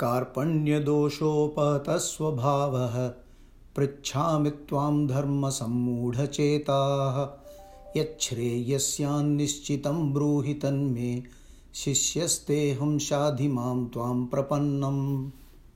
कार्पण्यदोषोपहतस्वभावः पृच्छामि त्वां धर्मसम्मूढचेताः। यच्छ्रेयस्यान्निश्चितं ब्रूहि तन्मे। शिष्यस्तेऽहं शाधि मां त्वां प्रपन्नम्।